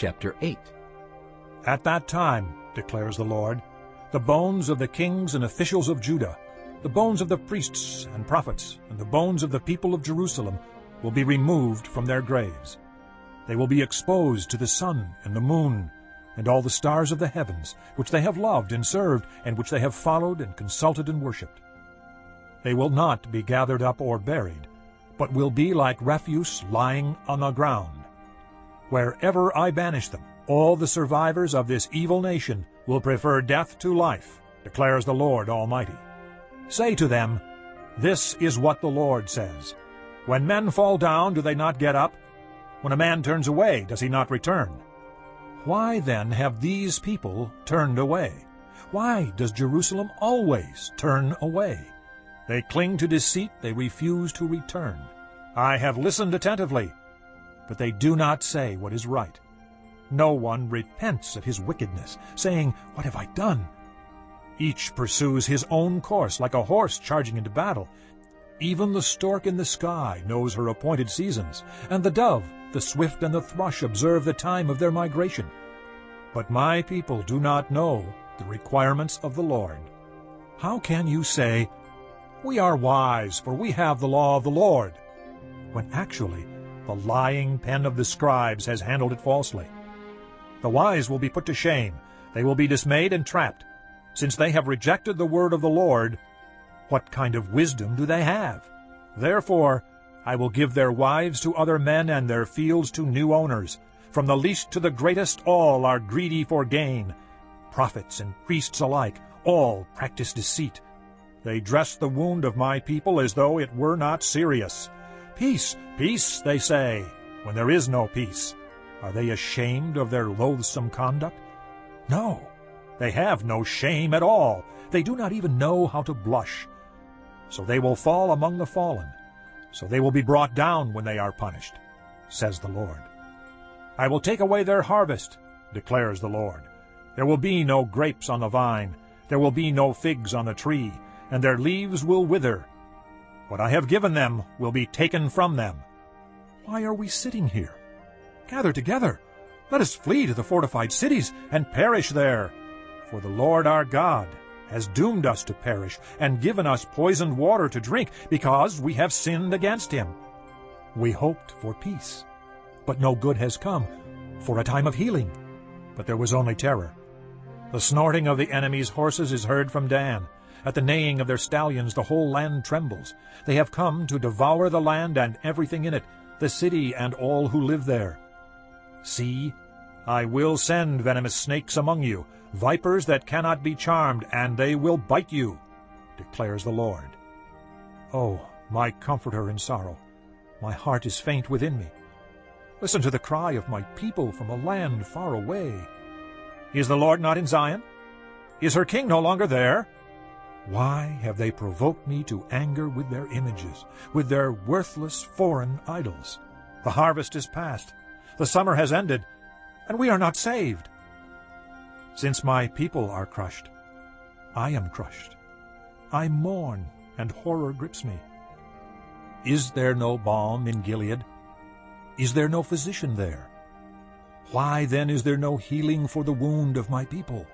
chapter 8. At that time, declares the Lord, the bones of the kings and officials of Judah, the bones of the priests and prophets, and the bones of the people of Jerusalem will be removed from their graves. They will be exposed to the sun and the moon, and all the stars of the heavens, which they have loved and served, and which they have followed and consulted and worshipped. They will not be gathered up or buried, but will be like refuse lying on the ground. Wherever I banish them, all the survivors of this evil nation will prefer death to life, declares the Lord Almighty. Say to them, This is what the Lord says. When men fall down, do they not get up? When a man turns away, does he not return? Why then have these people turned away? Why does Jerusalem always turn away? They cling to deceit, they refuse to return. I have listened attentively, but they do not say what is right. No one repents of his wickedness, saying, What have I done? Each pursues his own course, like a horse charging into battle. Even the stork in the sky knows her appointed seasons, and the dove, the swift and the thrush observe the time of their migration. But my people do not know the requirements of the Lord. How can you say, We are wise, for we have the law of the Lord, when actually the lying pen of the scribes has handled it falsely? The wise will be put to shame. They will be dismayed and trapped. Since they have rejected the word of the Lord, what kind of wisdom do they have? Therefore I will give their wives to other men and their fields to new owners. From the least to the greatest all are greedy for gain. Prophets and priests alike, all practice deceit. They dress the wound of my people as though it were not serious. Peace, peace, they say, when there is no peace. Are they ashamed of their loathsome conduct? No, they have no shame at all. They do not even know how to blush. So they will fall among the fallen. So they will be brought down when they are punished, says the Lord. I will take away their harvest, declares the Lord. There will be no grapes on the vine, there will be no figs on the tree, and their leaves will wither. What I have given them will be taken from them. Why are we sitting here? Gather together. Let us flee to the fortified cities and perish there. For the Lord our God has doomed us to perish and given us poisoned water to drink because we have sinned against him. We hoped for peace, but no good has come, for a time of healing, but there was only terror. The snorting of the enemy's horses is heard from Dan. At the neighing of their stallions the whole land trembles. They have come to devour the land and everything in it, the city and all who live there. See, I will send venomous snakes among you, vipers that cannot be charmed, and they will bite you, declares the Lord. Oh, my comforter in sorrow, my heart is faint within me. Listen to the cry of my people from a land far away. Is the Lord not in Zion? Is her king no longer there? Why have they provoked me to anger with their images, with their worthless foreign idols? The harvest is past, the summer has ended, and we are not saved. Since my people are crushed, I am crushed. I mourn, and horror grips me. Is there no balm in Gilead? Is there no physician there? Why then is there no healing for the wound of my people?